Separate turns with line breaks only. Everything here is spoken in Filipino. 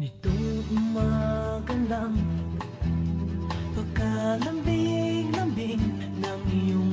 Nitong umaga lang. Pagkalambing-lambing ng iyong